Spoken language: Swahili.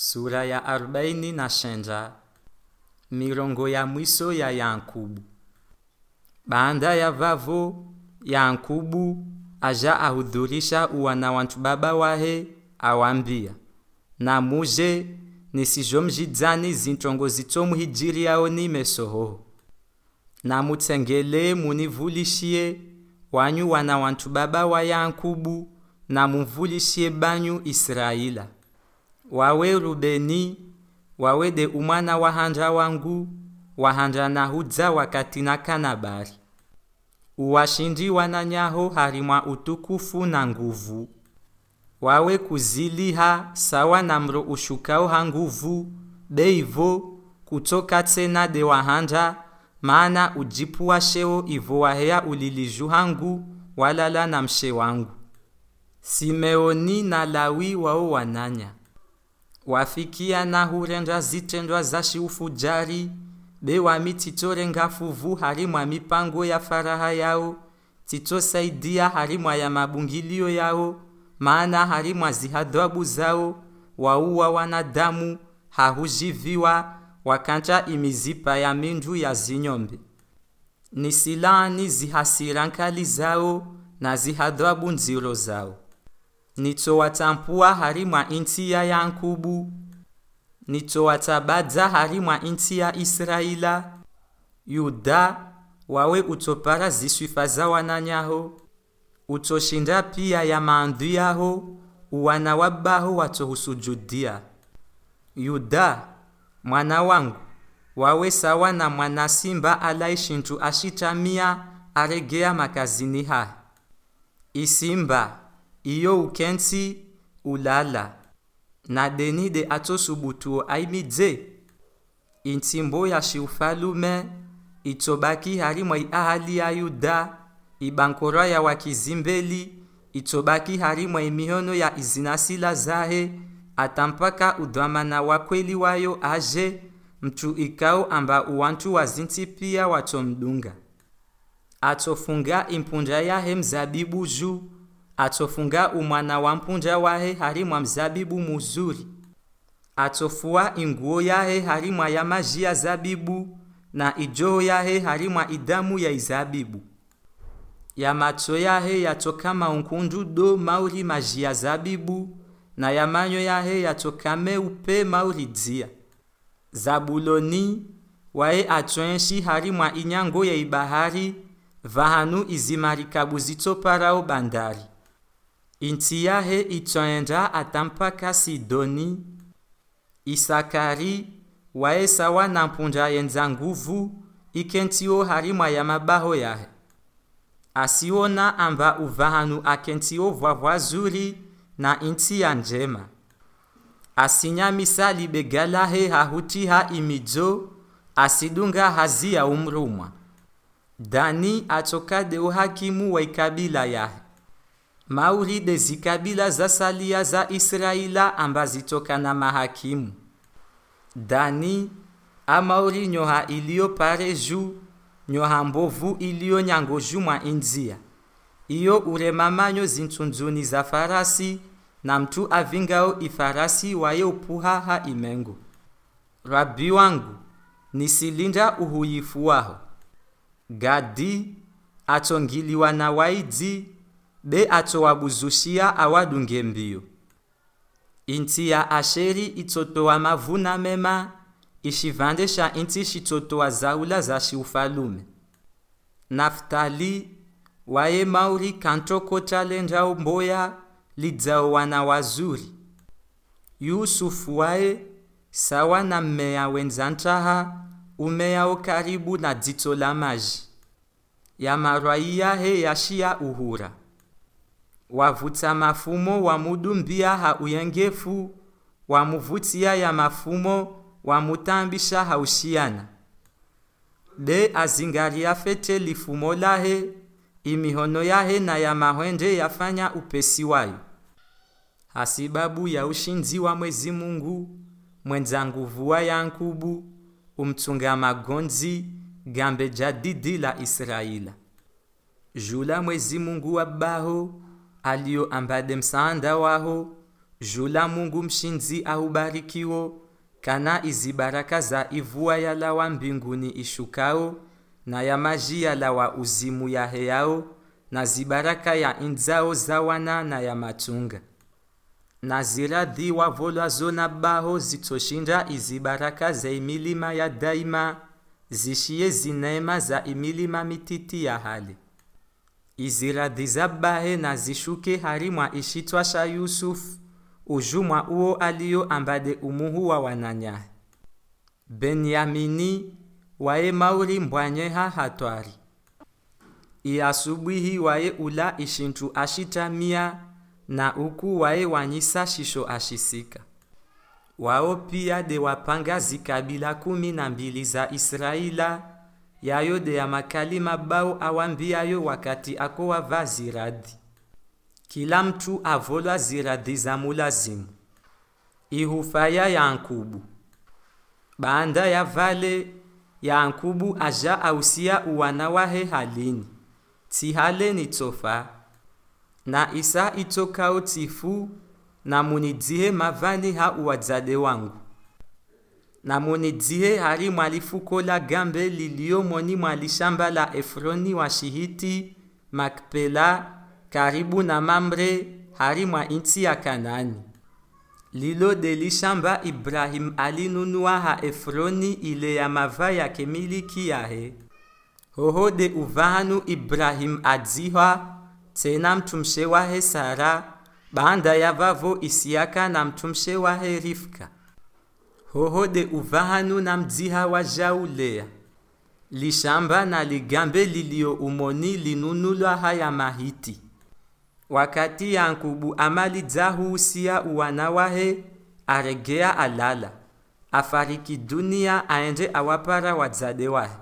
sura ya arobaini na shenja. Mirongo ya mwiso ya yankubu. Baanda ya vavo yankubu aja ahudhurisha uwana wantu baba wahe awambia na muje nisizhomzhidzani zintongo zitomuhijiriao nimesohoho na mutsengele munivulishie wanyu wana wantu baba wa yankubu na mumvulishie banyu israila wawe rubeni wawede umwana wahanja wangu wahanja nahudza wakati na kanabari. Uwashindi wananyaho harimwa utukufu na nguvu. Wawe kuziliha sawa na mro ushukao ha nguvu beivo kutoka tena de wahanja maana ujipu wa sheo ivo wahea uliliju hangu walala na mshe wangu. Simeoni na lawi wao wananya wafikia na hurenja zitendwa za shiufujari be wami titorenga fuvu harimwa mipango ya faraha yao titosaidia harimwa ya mabungilio yao maana harimwa zihadhabu zao wauwa wanadamu hahujiviwa wakanja imizipa ya mindu ya zinyombe. Ni silani zihasira nkali zao na zihadhabu nziro zao nitowatampua harimwa inti ya yankubu. Nitowatabadza harimwa inti ya israila. Yuda wawe utopara ziswifa za wananyaho. Utoshinda pia ya maandhu yaho. Uwana wabaho watohusujudia yuda mwana wangu wawe sawa na mwana simba alaishintu ashitamia aregea makazini ha isimba iyo ukensi ulala. Na deni denide atosubutuo aimidze intimbo ya shiufalume itobaki harimwa ahali ya yuda ibankora ya wakizimbeli itobaki harimwa imihono ya izinasila zahe atampaka udhamana wa kweli wayo aje mtu ikao amba uwantu wazinti pia watomdunga. Atofunga impunja yahe mzabibu juu atofunga umwana wa mpunja wahe harimwa mzabibu muzuri. Atofua inguo yahe harimwa ya maji ya zabibu na ijoho yahe harimwa idamu ya izabibu. Ya macho yahe yatoka maunkundu do mauri maji ya zabibu na ya manyo yahe yatoka meupe mauri dzia. Zabuloni waye atwenshi harimwa inyango ya ibahari vahanu izimarikabu zitsoparao bandari inti yahe itoenda atampaka sidoni isakari waye sawa na mpunja yenza nguvu ikentio harimwa ya mabaho yahe. Asiona amba uvahanu akentio vwavwa zuri na inti ya njema asinyamisa libegalahe hahutiha imijo asidunga hazi ya umrumwa. Dani atokade uhakimu wa ikabila yahe mauri de zikabila za salia za israila amba zitoka na mahakimu. Dani amauri nyoha iliyo pare juu nyoha mbovu iliyo nyango juu mwa inzia. Iyo uremamanyo zintunzuni za farasi na mtu avingao ifarasi waye upuha ha imengo. Rabi wangu nisilinda uhuyifu waho. Gadi atongiliwa na waidzi be atowabuzushia awadunge mbio inti ya asheri itotowa mavuna mema ishivande sha inti shitotowa zaula za shiufalume. Naftali waye mauri kantoko chalenjao mboya lidzao wana wazuri. Yusufu waye sawa na mmeya wenzantaha umeyao karibu na dzitso la maji. Ya marwai he yashiya uhura wavuta mafumo wamudumbia uyengefu. Wamuvutia ya mafumo wamutambisha haushiana de azingaria fete lifumo lahe imihono yahe na ya mahwende yafanya upesi wayo. Hasibabu ya ushinzi wa mwezi mungu mwenza nguvu wa nkubu umtsunga magonzi gambe jadidi la israila. Jula mwezi mungu wa baho aliyo ambade msaanda waho jula mungu mshinzi ahubarikiwo kana izi baraka za ivua yalawa mbinguni ishukao na ya maji yalawa uzimu yaheyao na zibaraka ya inzao za wana na ya matunga. Na ziradhi wavolwazo na baho zitoshinda izi baraka za imilima ya daima zishiye zineema za imilima mititi ya hali izi radhi za bahe na zishuke harimwa ishitwa sha yusufu ujumwa uo aliyo ambade umuhu wa wananyahe benyamini waye mauri mbwanyeha hatwari. Iasubuhi waye ula ishintu ashitamia na uku waye wanyisa shisho ashisika. Wao pia de wapanga zikabila kumi na mbili za israila yayo de ya makali mabao awambiayo wakati ako wava ziradi. Kila mtu avolwa ziradi za mulazimu. Ihufaya ya nkubu. Banda ya vale ya nkubu aja ausia uwana wahe halini. Tihale ni tofa na isa itokao tifu na munidzihe mavani ha uwadzade wangu na hari mwalifuko la gambe lilio moni mwalishamba la efroni wa shihiti makpela karibu na mamre hari mwa inti ya kanani. Lilo delishamba Ibrahimu alinunua ha efroni ile ya mava yake miliki yahe hoho de uvahanu ibrahim adzihwa tena mtumshe wahe sara banda ya vavo isiaka na mtumshe wahe rifka hoho de uvahanu na mdziha wa jaulea lishamba na ligambe lilio umoni linunulwa haya mahiti. Wakati yankubu amali dzahuusia uwana wahe aregea alala. Afariki dunia aende awapara wadzade wahe